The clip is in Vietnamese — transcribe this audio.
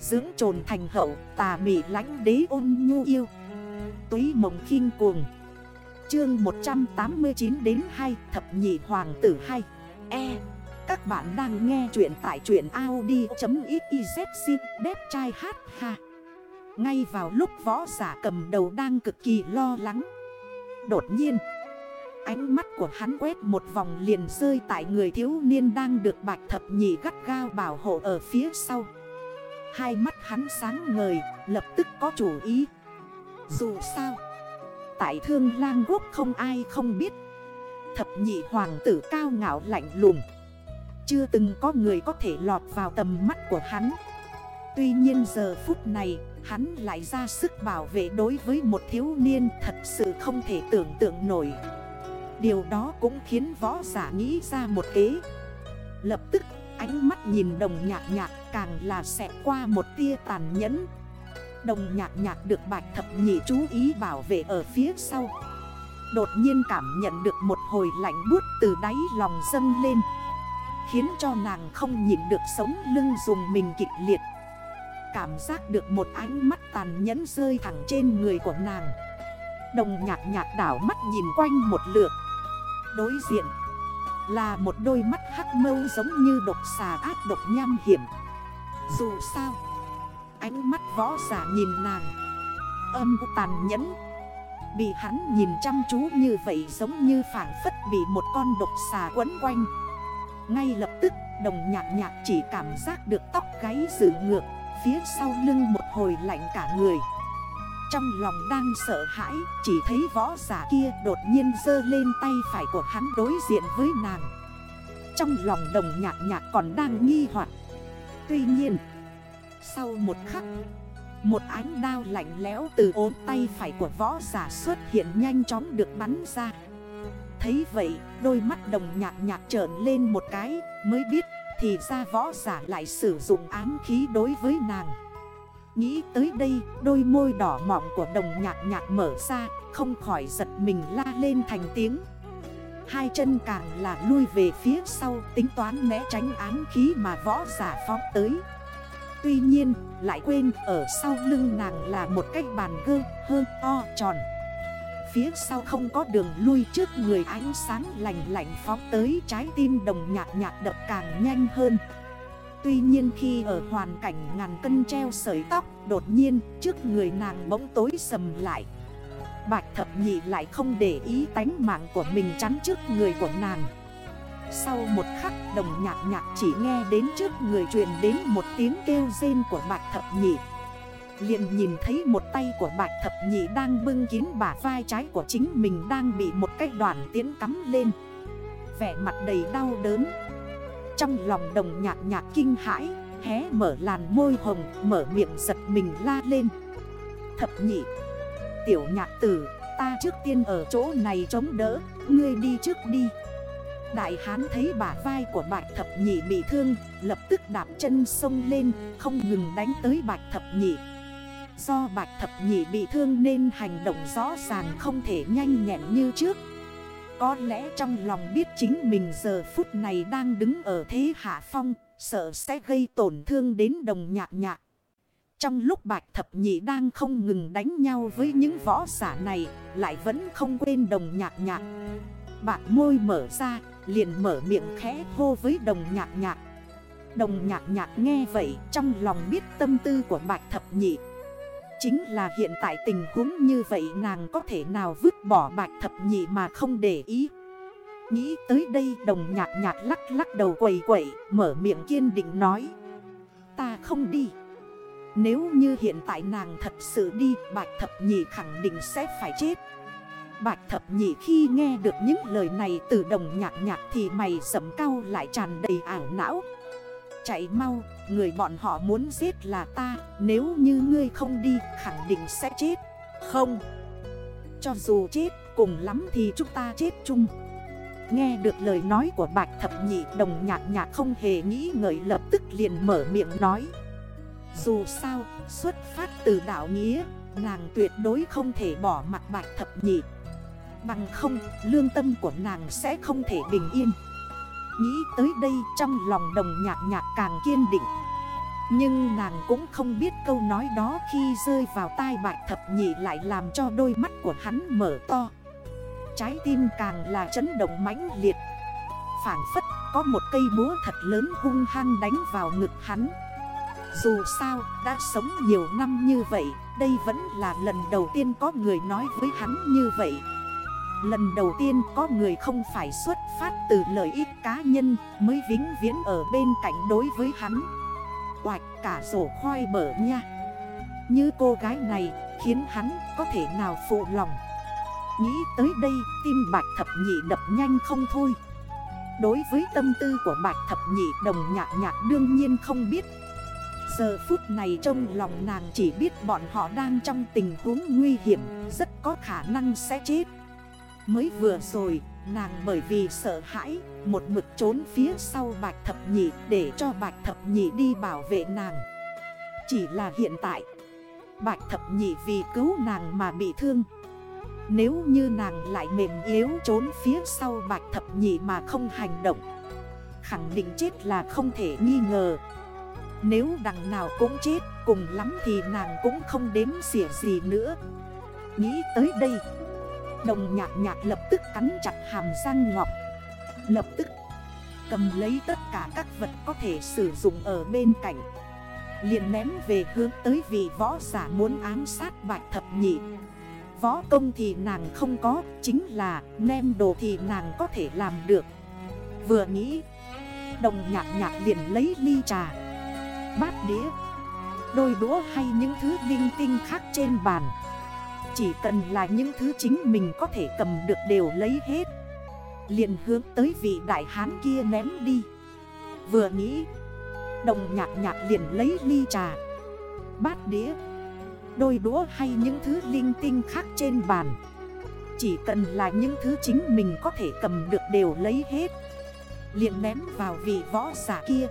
Dưỡng trồn thành hậu, tà mị lánh đế ôn nhu yêu. Túy mộng khinh cuồng. Chương 189 đến 2 Thập nhị hoàng tử 2 E. Các bạn đang nghe chuyện tại chuyện Audi.xyz Đếp trai hát ha. Ngay vào lúc võ giả cầm đầu đang cực kỳ lo lắng, Đột nhiên, Ánh mắt của hắn quét một vòng liền rơi tại người thiếu niên đang được bạch thập nhị gắt gao bảo hộ ở phía sau. Hai mắt hắn sáng ngời, lập tức có chủ ý. Dù sao Tại thương lang quốc không ai không biết. Thập nhị hoàng tử cao ngạo lạnh lùng. Chưa từng có người có thể lọt vào tầm mắt của hắn. Tuy nhiên giờ phút này Hắn lại ra sức bảo vệ đối với một thiếu niên Thật sự không thể tưởng tượng nổi. Điều đó cũng khiến võ giả nghĩ ra một kế. Lập tức ánh mắt nhìn đồng nhạc nhạc càng là sẽ qua một tia tàn nhẫn. Đồng nhạc nhạc được bạch thập nhị chú ý bảo vệ ở phía sau. Đột nhiên cảm nhận được một hồi lạnh bút từ đáy lòng dâng lên, Khiến cho nàng không nhìn được sống lưng dùng mình kịch liệt. Cảm giác được một ánh mắt tàn nhẫn rơi thẳng trên người của nàng. Đồng nhạc nhạc đảo mắt nhìn quanh một lượt. Đối diện là một đôi mắt hắc mâu giống như độc xà ác độc nham hiểm. Dù sao, Ánh mắt võ giả nhìn nàng, Âm tàn nhẫn. Bị hắn nhìn chăm chú như vậy giống như phản phất bị một con độc xà quấn quanh. Ngay lập tức, đồng nhạc nhạc chỉ cảm giác được tóc gáy dự ngược, Phía sau lưng một hồi lạnh cả người. Trong lòng đang sợ hãi, Chỉ thấy võ giả kia đột nhiên dơ lên tay phải của hắn đối diện với nàng. Trong lòng đồng nhạc nhạc còn đang nghi hoặc. Tuy nhiên, Sau một khắc, Một ánh đao lạnh lẽo từ ốm tay phải của võ giả xuất hiện nhanh chóng được bắn ra. Thấy vậy, đôi mắt đồng nhạc nhạc trởn lên một cái, Mới biết thì ra võ giả lại sử dụng ám khí đối với nàng. Nghĩ tới đây, đôi môi đỏ mọng của đồng nhạc nhạc mở ra, Không khỏi giật mình la lên thành tiếng. Hai chân càng là lui về phía sau, tính toán né tránh án khí mà võ giả phóng tới. Tuy nhiên, lại quên ở sau lưng nàng là một cái bàn gơ hơn to, tròn. Phía sau không có đường lui trước người ánh sáng lạnh lạnh phóng tới, trái tim đồng nhạc nhạc đập càng nhanh hơn. Tuy nhiên khi ở hoàn cảnh ngàn cân treo sợi tóc, Đột nhiên trước người nàng bỗng tối sầm lại. Bạch thập nhị lại không để ý tánh mạng của mình chắn trước người của nàng. Sau một khắc, đồng nhạc nhạc chỉ nghe đến trước người truyền đến một tiếng kêu rên của bạch thập nhị. Liền nhìn thấy một tay của bạch thập nhị đang bưng kín bả vai trái của chính mình đang bị một cái đoàn tiến cắm lên. Vẻ mặt đầy đau đớn trong lòng đồng nhạc nhạc kinh hãi, Hé mở làn môi hồng, Mở miệng giật mình la lên. Thập nhị, Tiểu nhạc tử, Ta trước tiên ở chỗ này chống đỡ, Ngươi đi trước đi. Đại hán thấy bả vai của bạch thập nhị bị thương, Lập tức đạp chân sông lên, Không ngừng đánh tới bạch thập nhị. Do bạch thập nhị bị thương nên hành động rõ ràng không thể nhanh nhẹn như trước. Có lẽ trong lòng biết chính mình giờ phút này đang đứng ở thế hạ phong, Sợ sẽ gây tổn thương đến đồng nhạc nhạc. Trong lúc bạch thập nhị đang không ngừng đánh nhau với những võ giả này, Lại vẫn không quên đồng nhạc nhạc. Bạc môi mở ra, liền mở miệng khẽ hô với đồng nhạc nhạc. Đồng nhạc nhạc nghe vậy, trong lòng biết tâm tư của bạch thập nhị Chính là hiện tại tình huống như vậy nàng có thể nào vứt bỏ bạch thập nhị mà không để ý? Nghĩ tới đây đồng nhạc nhạc lắc lắc đầu quầy quẩy Mở miệng kiên định nói. Ta không đi. Nếu như hiện tại nàng thật sự đi, Bạch thập nhị khẳng định sẽ phải chết. Bạch thập nhị khi nghe được những lời này từ đồng nhạc nhạc Thì mày sầm cao lại tràn đầy ảo não. Chạy mau, người bọn họ muốn giết là ta Nếu như ngươi không đi khẳng định sẽ chết. Không. Cho dù chết cùng lắm thì chúng ta chết chung. Nghe được lời nói của bạch thập nhị đồng nhạc nhạc không hề nghĩ ngợi lập tức liền mở miệng nói. Dù sao xuất phát từ đạo nghĩa Nàng tuyệt đối không thể bỏ mặt bạch thập nhị. Bằng không lương tâm của nàng sẽ không thể bình yên. Nghĩ tới đây trong lòng đồng nhạc nhạc càng kiên định. Nhưng nàng cũng không biết câu nói đó khi rơi vào tai bạch thập nhị lại làm cho đôi mắt của hắn mở to. Trái tim càng là chấn động mãnh liệt. Phản phất có một cây búa thật lớn hung hăng đánh vào ngực hắn. Dù sao, đã sống nhiều năm như vậy, Đây vẫn là lần đầu tiên có người nói với hắn như vậy. Lần đầu tiên có người không phải xuất phát từ lợi ích cá nhân, Mới vĩnh viễn ở bên cạnh đối với hắn. Oạch, cả rổ khoai bở nha. Như cô gái này, khiến hắn có thể nào phụ lòng? Nghĩ tới đây, tim bạch thập nhị đập nhanh không thôi. Đối với tâm tư của bạch thập nhị đồng nhạc nhạc đương nhiên không biết. Giờ phút này trong lòng nàng chỉ biết bọn họ đang trong tình huống nguy hiểm, Rất có khả năng sẽ chết. Mới vừa rồi, nàng bởi vì sợ hãi, Một mực trốn phía sau bạch thập nhị Để cho bạch thập nhị đi bảo vệ nàng. Chỉ là hiện tại, Bạch thập nhị vì cứu nàng mà bị thương. Nếu như nàng lại mềm yếu trốn phía sau bạch thập nhị mà không hành động, Khẳng định chết là không thể nghi ngờ. Nếu đằng nào cũng chết, Cùng lắm thì nàng cũng không đếm xỉa gì nữa. Nghĩ tới đây Đồng nhạc nhạc lập tức cắn chặt hàm răng ngọc Lập tức, cầm lấy tất cả các vật có thể sử dụng ở bên cạnh. Liền ném về hướng tới vị võ giả muốn ám sát bạch thập nhị. Võ công thì nàng không có, Chính là nem đồ thì nàng có thể làm được. Vừa nghĩ, Đồng nhạc nhạc liền lấy ly trà, Bát đĩa, Đôi đũa hay những thứ linh tinh khác trên bàn chỉ cần là những thứ chính mình có thể cầm được đều lấy hết. Liền hướng tới vị đại hán kia ném đi. Vừa nghĩ, Đồng nhạc nhạc liền lấy ly trà, Bát đĩa, Đôi đũa hay những thứ linh tinh khác trên bàn. Chỉ cần là những thứ chính mình có thể cầm được đều lấy hết. Liền ném vào vị võ giả kia.